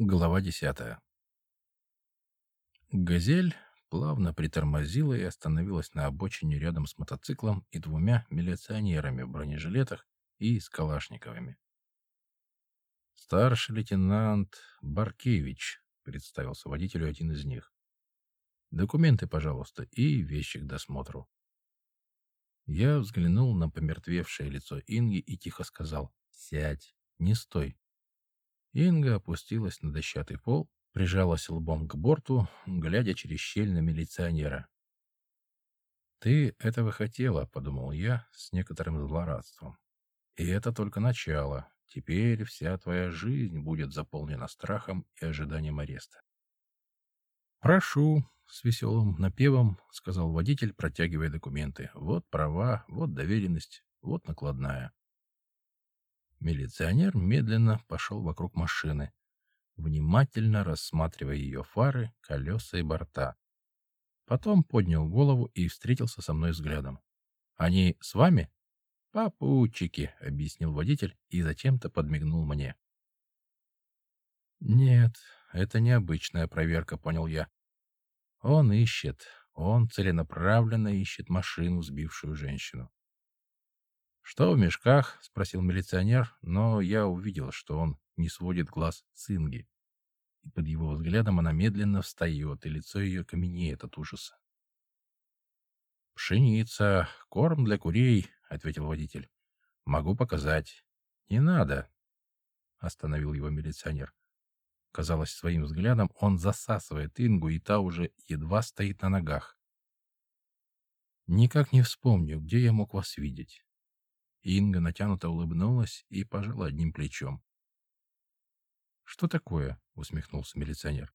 Глава десятая. «Газель» плавно притормозила и остановилась на обочине рядом с мотоциклом и двумя милиционерами в бронежилетах и с калашниковыми. «Старший лейтенант Баркевич», — представился водителю один из них. «Документы, пожалуйста, и вещи к досмотру». Я взглянул на помертвевшее лицо Инги и тихо сказал «Сядь, не стой». Инга опустилась на дощатый пол, прижалась лбом к борту, глядя через щель на милиционера. «Ты этого хотела», — подумал я с некоторым злорадством. «И это только начало. Теперь вся твоя жизнь будет заполнена страхом и ожиданием ареста». «Прошу», — с веселым напевом сказал водитель, протягивая документы. «Вот права, вот доверенность, вот накладная». Милиционер медленно пошел вокруг машины, внимательно рассматривая ее фары, колеса и борта. Потом поднял голову и встретился со мной взглядом. «Они с вами?» «Попутчики», — объяснил водитель и зачем-то подмигнул мне. «Нет, это необычная проверка», — понял я. «Он ищет, он целенаправленно ищет машину, сбившую женщину. «Что в мешках?» — спросил милиционер, но я увидел, что он не сводит глаз с Инги. И под его взглядом она медленно встает, и лицо ее каменеет от ужаса. «Пшеница, корм для курей», — ответил водитель. «Могу показать». «Не надо», — остановил его милиционер. Казалось, своим взглядом он засасывает Ингу, и та уже едва стоит на ногах. «Никак не вспомню, где я мог вас видеть». Инга натянуто улыбнулась и пожала одним плечом. «Что такое?» — усмехнулся милиционер.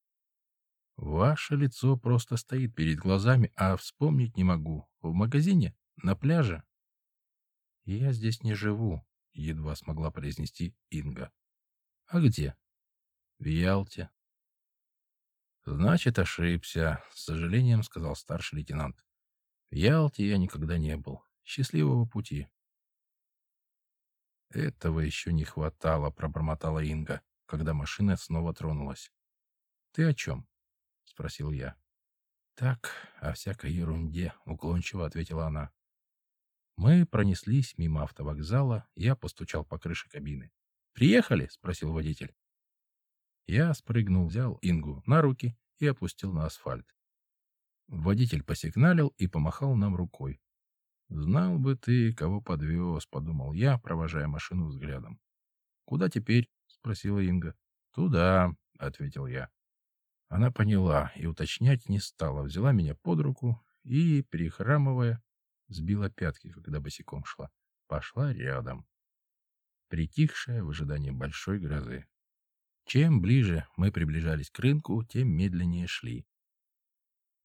«Ваше лицо просто стоит перед глазами, а вспомнить не могу. В магазине? На пляже?» «Я здесь не живу», — едва смогла произнести Инга. «А где?» «В Ялте». «Значит, ошибся», — с сожалением сказал старший лейтенант. «В Ялте я никогда не был. Счастливого пути». «Этого еще не хватало», — пробормотала Инга, когда машина снова тронулась. «Ты о чем?» — спросил я. «Так, о всякой ерунде», — уклончиво ответила она. Мы пронеслись мимо автовокзала, я постучал по крыше кабины. «Приехали?» — спросил водитель. Я спрыгнул, взял Ингу на руки и опустил на асфальт. Водитель посигналил и помахал нам рукой. «Знал бы ты, кого подвез», — подумал я, провожая машину взглядом. «Куда теперь?» — спросила Инга. «Туда», — ответил я. Она поняла и уточнять не стала, взяла меня под руку и, перехрамывая, сбила пятки, когда босиком шла. Пошла рядом, притихшая в ожидании большой грозы. Чем ближе мы приближались к рынку, тем медленнее шли.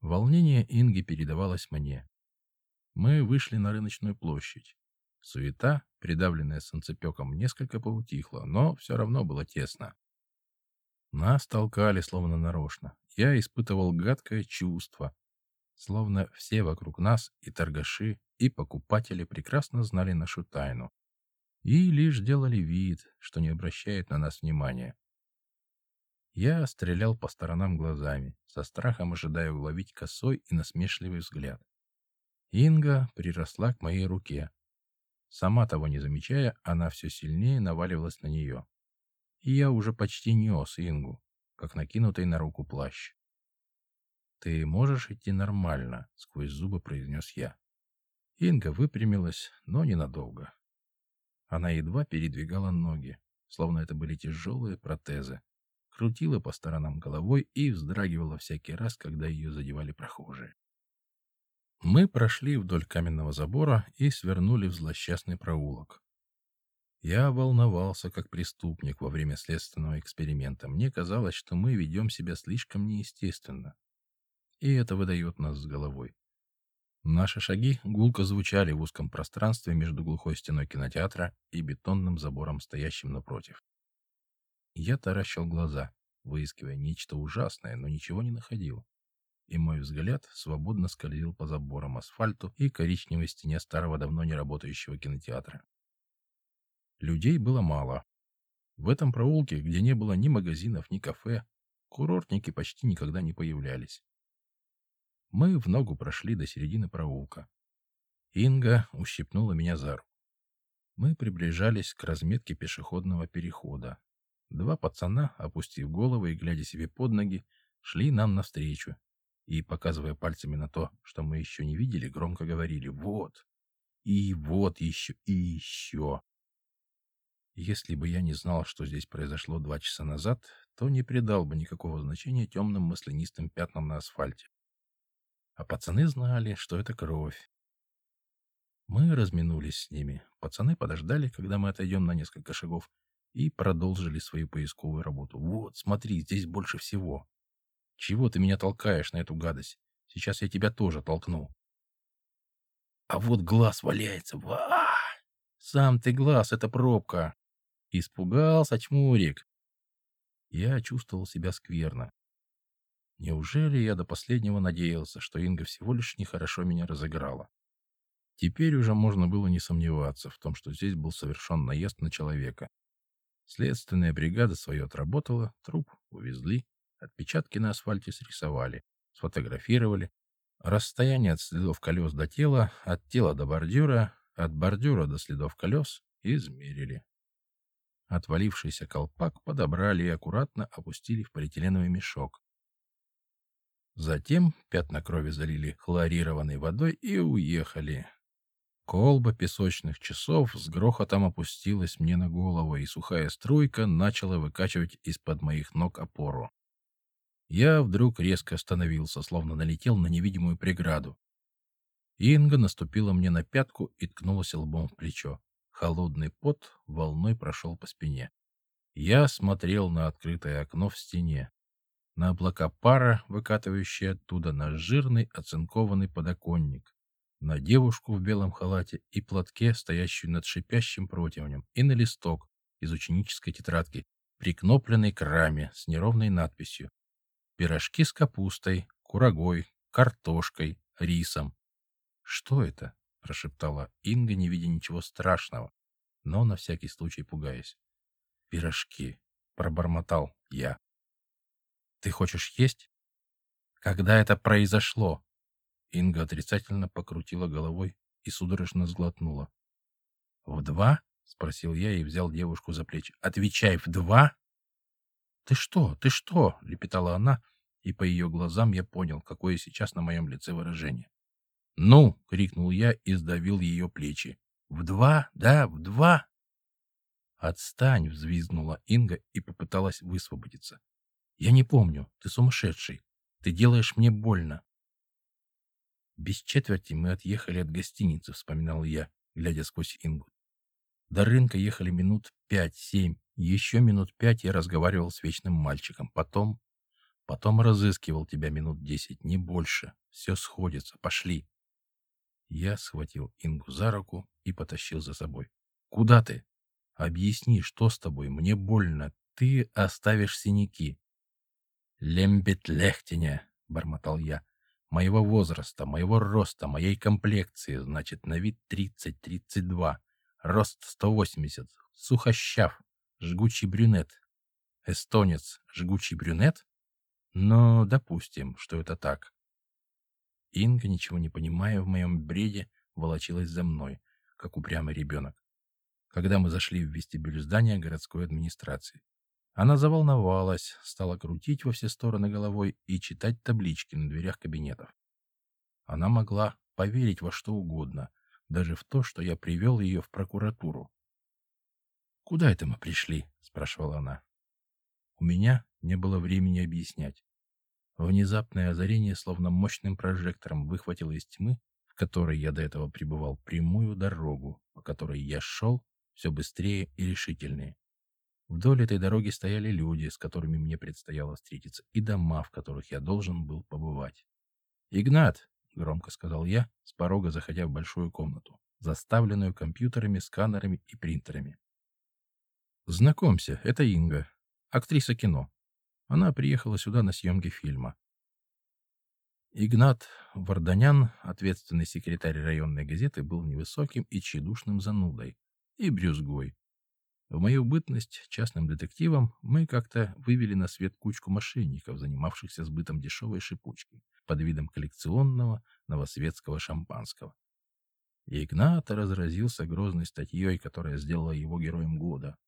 Волнение Инги передавалось мне. Мы вышли на рыночную площадь. Суета, придавленная солнцепеком, несколько поутихла, но все равно было тесно. Нас толкали словно нарочно. Я испытывал гадкое чувство, словно все вокруг нас, и торгаши, и покупатели прекрасно знали нашу тайну и лишь делали вид, что не обращают на нас внимания. Я стрелял по сторонам глазами, со страхом ожидая уловить косой и насмешливый взгляд. Инга приросла к моей руке. Сама того не замечая, она все сильнее наваливалась на нее. И я уже почти нес Ингу, как накинутый на руку плащ. «Ты можешь идти нормально», — сквозь зубы произнес я. Инга выпрямилась, но ненадолго. Она едва передвигала ноги, словно это были тяжелые протезы, крутила по сторонам головой и вздрагивала всякий раз, когда ее задевали прохожие. Мы прошли вдоль каменного забора и свернули в злосчастный проулок. Я волновался, как преступник во время следственного эксперимента. Мне казалось, что мы ведем себя слишком неестественно. И это выдает нас с головой. Наши шаги гулко звучали в узком пространстве между глухой стеной кинотеатра и бетонным забором, стоящим напротив. Я таращил глаза, выискивая нечто ужасное, но ничего не находил и мой взгляд свободно скользил по заборам асфальту и коричневой стене старого давно не работающего кинотеатра. Людей было мало. В этом проулке, где не было ни магазинов, ни кафе, курортники почти никогда не появлялись. Мы в ногу прошли до середины проулка. Инга ущипнула меня за руку. Мы приближались к разметке пешеходного перехода. Два пацана, опустив головы и глядя себе под ноги, шли нам навстречу и, показывая пальцами на то, что мы еще не видели, громко говорили «Вот!» и «Вот еще!» и «Еще!». Если бы я не знал, что здесь произошло два часа назад, то не придал бы никакого значения темным маслянистым пятнам на асфальте. А пацаны знали, что это кровь. Мы разминулись с ними. Пацаны подождали, когда мы отойдем на несколько шагов, и продолжили свою поисковую работу. «Вот, смотри, здесь больше всего. Чего ты меня толкаешь на эту гадость? Сейчас я тебя тоже толкну». «А вот глаз валяется. Ва! Сам ты глаз, это пробка!» Испугался чмурик. Я чувствовал себя скверно. Неужели я до последнего надеялся, что Инга всего лишь нехорошо меня разыграла? Теперь уже можно было не сомневаться в том, что здесь был совершен наезд на человека. Следственная бригада свое отработала, труп увезли, отпечатки на асфальте срисовали, сфотографировали. Расстояние от следов колес до тела, от тела до бордюра, от бордюра до следов колес измерили. Отвалившийся колпак подобрали и аккуратно опустили в полиэтиленовый мешок. Затем пятна крови залили хлорированной водой и уехали. Колба песочных часов с грохотом опустилась мне на голову, и сухая струйка начала выкачивать из-под моих ног опору. Я вдруг резко остановился, словно налетел на невидимую преграду. Инга наступила мне на пятку и ткнулась лбом в плечо. Холодный пот волной прошел по спине. Я смотрел на открытое окно в стене, на облака пара, выкатывающие оттуда на жирный оцинкованный подоконник, на девушку в белом халате и платке, стоящую над шипящим противнем, и на листок из ученической тетрадки, прикнопленный к раме с неровной надписью «Пирожки с капустой, курагой, картошкой, рисом». «Что это?» — прошептала Инга, не видя ничего страшного, но на всякий случай пугаясь. «Пирожки», — пробормотал я. «Ты хочешь есть?» «Когда это произошло?» Инга отрицательно покрутила головой и судорожно сглотнула. «В два?» — спросил я и взял девушку за плечи. «Отвечай, в два?» «Ты что? Ты что?» — лепетала она, и по ее глазам я понял, какое сейчас на моем лице выражение. «Ну!» — крикнул я и сдавил ее плечи. «В два? Да, в два!» «Отстань!» — взвизгнула Инга и попыталась высвободиться. «Я не помню. Ты сумасшедший. Ты делаешь мне больно. Без четверти мы отъехали от гостиницы, вспоминал я, глядя сквозь Ингу. До рынка ехали минут пять-семь. Еще минут пять я разговаривал с вечным мальчиком. Потом... Потом разыскивал тебя минут десять, не больше. Все сходится. Пошли. Я схватил Ингу за руку и потащил за собой. «Куда ты? Объясни, что с тобой? Мне больно. Ты оставишь синяки». «Лембет лехтеня», — бормотал я моего возраста, моего роста, моей комплекции, значит, на вид 30-32, рост 180, сухощав, жгучий брюнет. Эстонец, жгучий брюнет? Но допустим, что это так. Инга, ничего не понимая в моем бреде, волочилась за мной, как упрямый ребенок. Когда мы зашли в вестибюль здания городской администрации. Она заволновалась, стала крутить во все стороны головой и читать таблички на дверях кабинетов. Она могла поверить во что угодно, даже в то, что я привел ее в прокуратуру. «Куда это мы пришли?» — спрашивала она. У меня не было времени объяснять. Внезапное озарение, словно мощным прожектором, выхватило из тьмы, в которой я до этого пребывал, прямую дорогу, по которой я шел все быстрее и решительнее. Вдоль этой дороги стояли люди, с которыми мне предстояло встретиться, и дома, в которых я должен был побывать. «Игнат!» — громко сказал я, с порога заходя в большую комнату, заставленную компьютерами, сканерами и принтерами. «Знакомься, это Инга, актриса кино. Она приехала сюда на съемки фильма. Игнат Варданян, ответственный секретарь районной газеты, был невысоким и тщедушным занудой и брюзгой, В мою бытность частным детективом мы как-то вывели на свет кучку мошенников, занимавшихся сбытом дешевой шипучки под видом коллекционного новосветского шампанского. И Игнат разразился грозной статьей, которая сделала его героем года.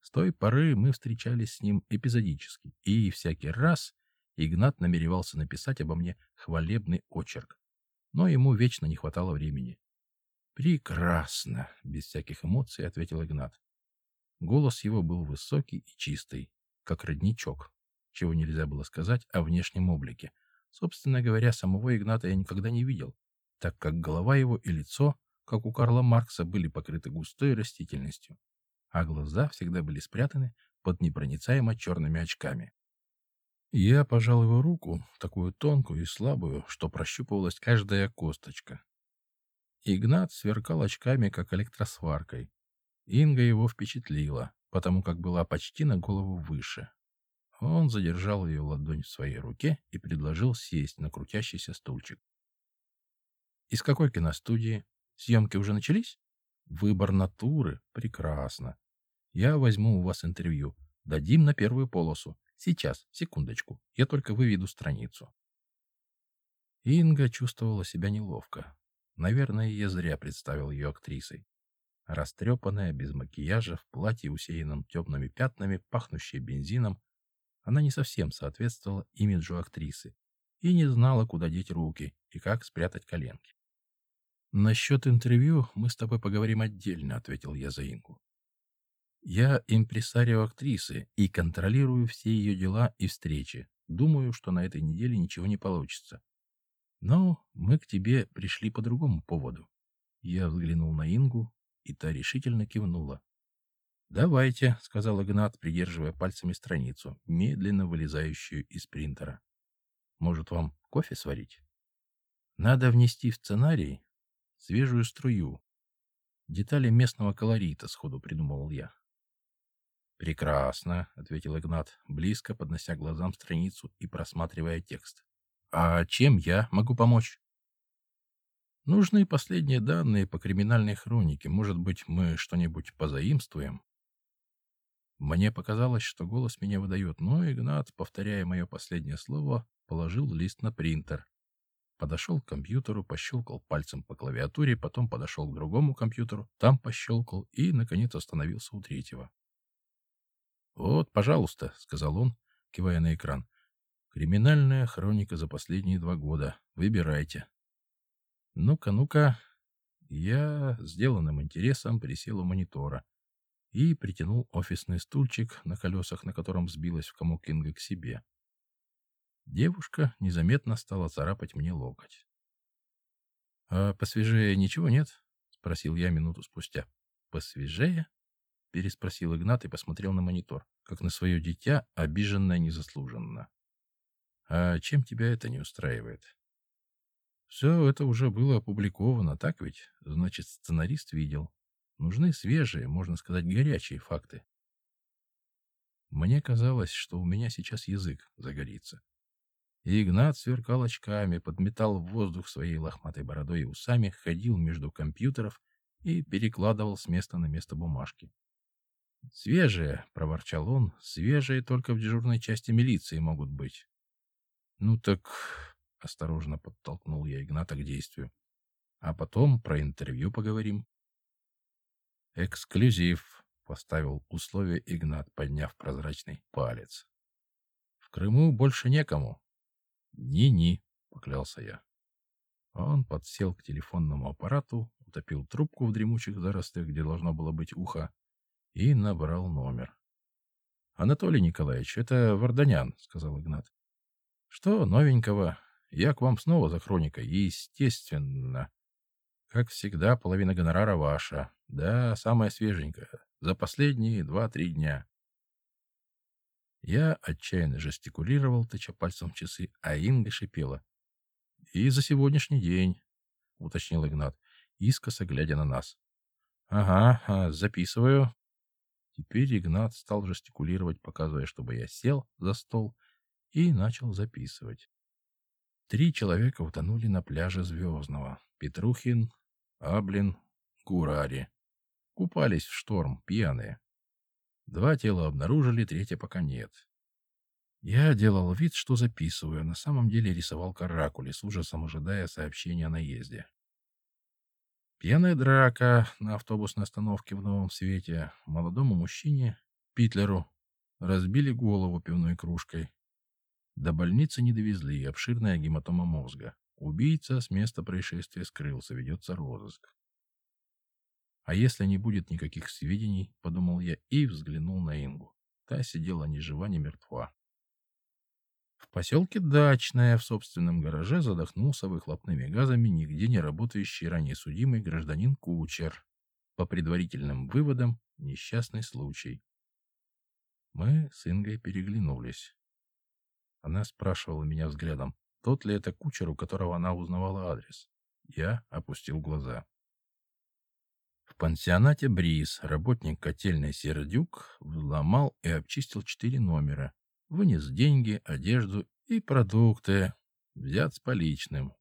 С той поры мы встречались с ним эпизодически, и всякий раз Игнат намеревался написать обо мне хвалебный очерк, но ему вечно не хватало времени. «Прекрасно!» — без всяких эмоций ответил Игнат. Голос его был высокий и чистый, как родничок, чего нельзя было сказать о внешнем облике. Собственно говоря, самого Игната я никогда не видел, так как голова его и лицо, как у Карла Маркса, были покрыты густой растительностью, а глаза всегда были спрятаны под непроницаемо черными очками. Я пожал его руку, такую тонкую и слабую, что прощупывалась каждая косточка. Игнат сверкал очками, как электросваркой, Инга его впечатлила, потому как была почти на голову выше. Он задержал ее ладонь в своей руке и предложил сесть на крутящийся стульчик. «Из какой киностудии? Съемки уже начались?» «Выбор натуры? Прекрасно. Я возьму у вас интервью. Дадим на первую полосу. Сейчас, секундочку. Я только выведу страницу». Инга чувствовала себя неловко. Наверное, я зря представил ее актрисой растрепанная, без макияжа, в платье, усеянном темными пятнами, пахнущая бензином, она не совсем соответствовала имиджу актрисы и не знала, куда деть руки и как спрятать коленки. «Насчет интервью мы с тобой поговорим отдельно», — ответил я за Ингу. «Я импресарио актрисы и контролирую все ее дела и встречи. Думаю, что на этой неделе ничего не получится. Но мы к тебе пришли по другому поводу». Я взглянул на Ингу, и та решительно кивнула. «Давайте», — сказал Игнат, придерживая пальцами страницу, медленно вылезающую из принтера. «Может, вам кофе сварить?» «Надо внести в сценарий свежую струю. Детали местного колорита», — сходу придумывал я. «Прекрасно», — ответил Игнат, близко поднося глазам страницу и просматривая текст. «А чем я могу помочь?» Нужны последние данные по криминальной хронике. Может быть, мы что-нибудь позаимствуем? Мне показалось, что голос меня выдает, но Игнат, повторяя мое последнее слово, положил лист на принтер. Подошел к компьютеру, пощелкал пальцем по клавиатуре, потом подошел к другому компьютеру, там пощелкал и, наконец, остановился у третьего. «Вот, пожалуйста», — сказал он, кивая на экран. «Криминальная хроника за последние два года. Выбирайте». Ну-ка, ну-ка. Я сделанным интересом присел у монитора и притянул офисный стульчик на колесах, на котором сбилась в комок Инга к себе. Девушка незаметно стала царапать мне локоть. «А посвежее ничего нет?» — спросил я минуту спустя. «Посвежее?» — переспросил Игнат и посмотрел на монитор, как на свое дитя, обиженное незаслуженно. «А чем тебя это не устраивает?» Все это уже было опубликовано, так ведь? Значит, сценарист видел. Нужны свежие, можно сказать, горячие факты. Мне казалось, что у меня сейчас язык загорится. И Игнат сверкал очками, подметал в воздух своей лохматой бородой и усами, ходил между компьютеров и перекладывал с места на место бумажки. «Свежие», — проворчал он, — «свежие только в дежурной части милиции могут быть». «Ну так Осторожно подтолкнул я Игната к действию. А потом про интервью поговорим. Эксклюзив, поставил условие Игнат, подняв прозрачный палец. В Крыму больше некому. Ни-ни, поклялся я. Он подсел к телефонному аппарату, утопил трубку в дремучих зарослях, где должно было быть ухо, и набрал номер. «Анатолий Николаевич, это Варданян», — сказал Игнат. «Что новенького? Я к вам снова за хроникой, естественно. Как всегда, половина гонорара ваша. Да, самая свеженькая. За последние два-три дня. Я отчаянно жестикулировал, тыча пальцем в часы, а Инга шипела. «И за сегодняшний день», — уточнил Игнат, искоса глядя на нас. «Ага, а, записываю». Теперь Игнат стал жестикулировать, показывая, чтобы я сел за стол и начал записывать. Три человека утонули на пляже Звездного. Петрухин, Аблин, Гурари. Купались в шторм, пьяные. Два тела обнаружили, третье пока нет. Я делал вид, что записываю, на самом деле рисовал каракули, с ужасом ожидая сообщения о наезде. Пьяная драка на автобусной остановке в Новом Свете. Молодому мужчине, Питлеру, разбили голову пивной кружкой. До больницы не довезли, обширная гематома мозга. Убийца с места происшествия скрылся, ведется розыск. А если не будет никаких сведений, подумал я и взглянул на Ингу. Та сидела ни жива, ни мертва. В поселке Дачное в собственном гараже задохнулся выхлопными газами нигде не работающий ранее судимый гражданин Кучер. По предварительным выводам, несчастный случай. Мы с Ингой переглянулись. Она спрашивала меня взглядом, тот ли это кучер, у которого она узнавала адрес. Я опустил глаза. В пансионате «Бриз» работник котельной Сердюк взломал и обчистил четыре номера, вынес деньги, одежду и продукты, взят с поличным.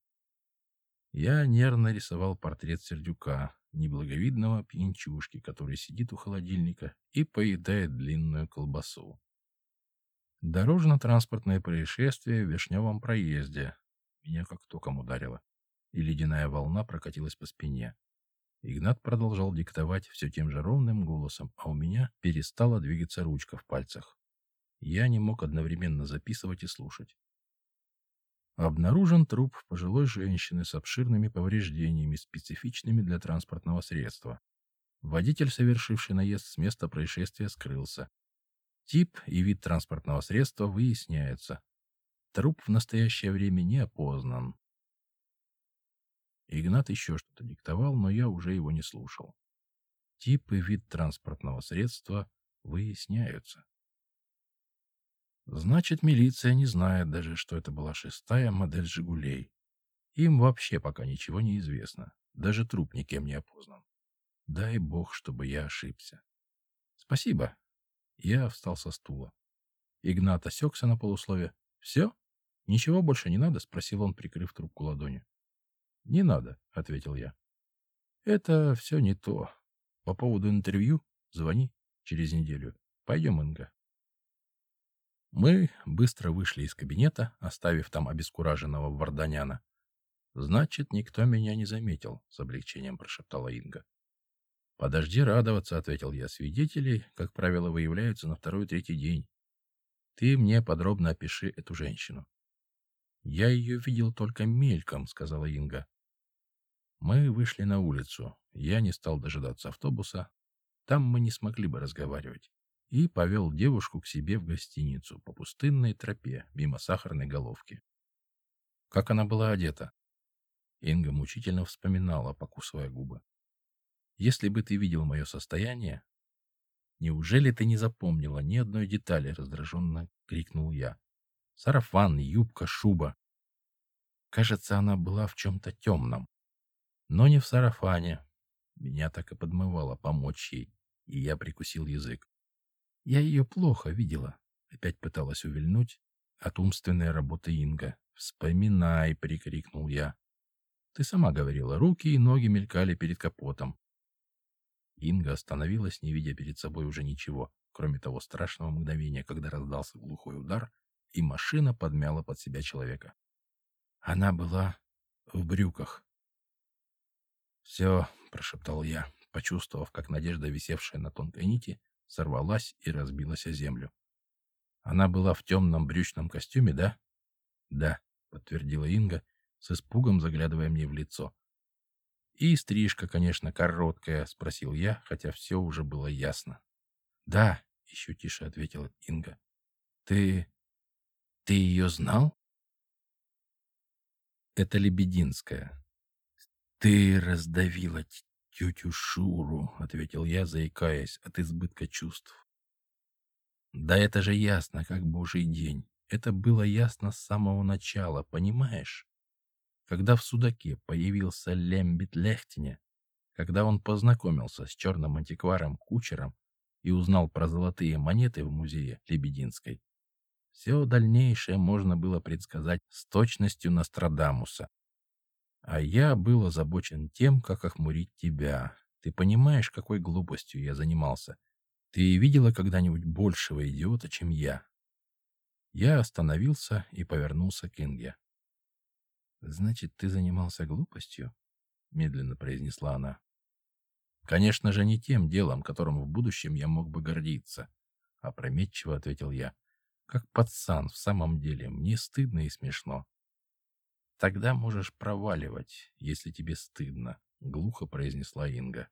Я нервно рисовал портрет Сердюка, неблаговидного пьянчушки, который сидит у холодильника и поедает длинную колбасу. Дорожно-транспортное происшествие в Вишневом проезде. Меня как током ударило, и ледяная волна прокатилась по спине. Игнат продолжал диктовать все тем же ровным голосом, а у меня перестала двигаться ручка в пальцах. Я не мог одновременно записывать и слушать. Обнаружен труп пожилой женщины с обширными повреждениями, специфичными для транспортного средства. Водитель, совершивший наезд с места происшествия, скрылся. Тип и вид транспортного средства выясняются. Труп в настоящее время не опознан. Игнат еще что-то диктовал, но я уже его не слушал. Тип и вид транспортного средства выясняются. Значит, милиция не знает даже, что это была шестая модель «Жигулей». Им вообще пока ничего не известно. Даже труп никем не опознан. Дай бог, чтобы я ошибся. Спасибо, я встал со стула. Игнат осекся на полуслове. «Все? Ничего больше не надо?» — спросил он, прикрыв трубку ладонью. «Не надо», — ответил я. «Это все не то. По поводу интервью звони через неделю. Пойдем, Инга». Мы быстро вышли из кабинета, оставив там обескураженного Варданяна. «Значит, никто меня не заметил», — с облегчением прошептала Инга. «Подожди радоваться», — ответил я. «Свидетели, как правило, выявляются на второй-третий день. Ты мне подробно опиши эту женщину». «Я ее видел только мельком», — сказала Инга. Мы вышли на улицу. Я не стал дожидаться автобуса. Там мы не смогли бы разговаривать. И повел девушку к себе в гостиницу по пустынной тропе мимо сахарной головки. Как она была одета? Инга мучительно вспоминала, покусывая губы. Если бы ты видел мое состояние... Неужели ты не запомнила ни одной детали, раздраженно крикнул я. Сарафан, юбка, шуба. Кажется, она была в чем-то темном. Но не в сарафане. Меня так и подмывало помочь ей, и я прикусил язык. Я ее плохо видела. Опять пыталась увильнуть от умственной работы Инга. «Вспоминай!» — прикрикнул я. «Ты сама говорила, руки и ноги мелькали перед капотом. Инга остановилась, не видя перед собой уже ничего, кроме того страшного мгновения, когда раздался глухой удар, и машина подмяла под себя человека. Она была в брюках. «Все», — прошептал я, почувствовав, как надежда, висевшая на тонкой нити, сорвалась и разбилась о землю. «Она была в темном брючном костюме, да?» «Да», — подтвердила Инга, с испугом заглядывая мне в лицо. «И стрижка, конечно, короткая», — спросил я, хотя все уже было ясно. «Да», — еще тише ответила Инга. «Ты... ты ее знал?» «Это Лебединская». «Ты раздавила тетю Шуру», — ответил я, заикаясь от избытка чувств. «Да это же ясно, как божий день. Это было ясно с самого начала, понимаешь?» Когда в Судаке появился Лембит Лехтине, когда он познакомился с черным антикваром Кучером и узнал про золотые монеты в музее Лебединской, все дальнейшее можно было предсказать с точностью Нострадамуса. А я был озабочен тем, как охмурить тебя. Ты понимаешь, какой глупостью я занимался? Ты видела когда-нибудь большего идиота, чем я? Я остановился и повернулся к Инге. «Значит, ты занимался глупостью?» — медленно произнесла она. «Конечно же, не тем делом, которым в будущем я мог бы гордиться», — опрометчиво ответил я. «Как пацан, в самом деле, мне стыдно и смешно». «Тогда можешь проваливать, если тебе стыдно», — глухо произнесла Инга.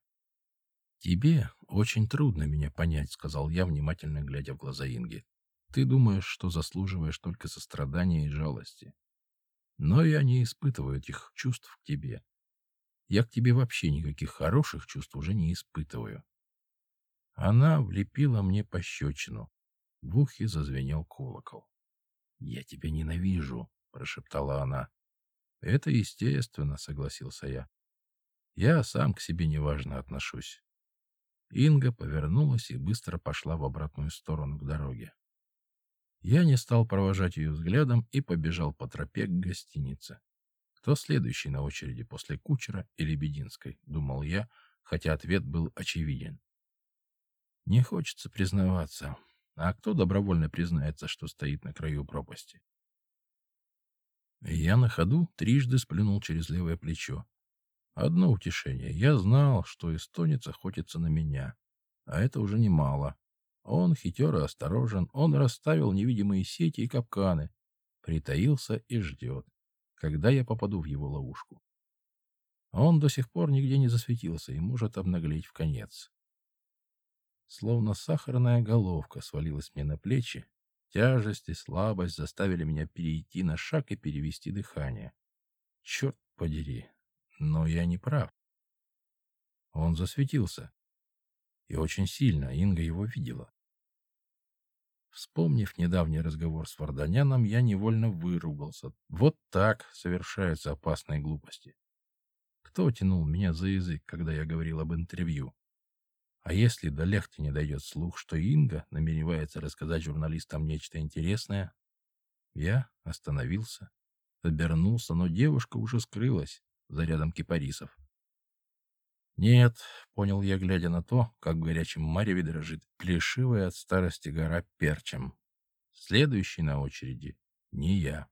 «Тебе очень трудно меня понять», — сказал я, внимательно глядя в глаза Инги. «Ты думаешь, что заслуживаешь только сострадания и жалости. Но я не испытываю этих чувств к тебе. Я к тебе вообще никаких хороших чувств уже не испытываю». Она влепила мне пощечину. В ухе зазвенел колокол. «Я тебя ненавижу», — прошептала она. «Это естественно», — согласился я. «Я сам к себе неважно отношусь. Инга повернулась и быстро пошла в обратную сторону к дороге. Я не стал провожать ее взглядом и побежал по тропе к гостинице. Кто следующий на очереди после Кучера и Лебединской, думал я, хотя ответ был очевиден. Не хочется признаваться, а кто добровольно признается, что стоит на краю пропасти? Я на ходу трижды сплюнул через левое плечо, Одно утешение. Я знал, что эстонец охотится на меня. А это уже немало. Он хитер и осторожен. Он расставил невидимые сети и капканы. Притаился и ждет, когда я попаду в его ловушку. Он до сих пор нигде не засветился и может обнаглеть в конец. Словно сахарная головка свалилась мне на плечи. Тяжесть и слабость заставили меня перейти на шаг и перевести дыхание. Черт подери, но я не прав. Он засветился. И очень сильно Инга его видела. Вспомнив недавний разговор с Варданяном, я невольно выругался. Вот так совершаются опасные глупости. Кто тянул меня за язык, когда я говорил об интервью? А если до Лехти не дойдет слух, что Инга намеревается рассказать журналистам нечто интересное? Я остановился, обернулся, но девушка уже скрылась за рядом кипарисов. Нет, понял я, глядя на то, как в горячем мареве дрожит плешивая от старости гора перчем. Следующий на очереди не я.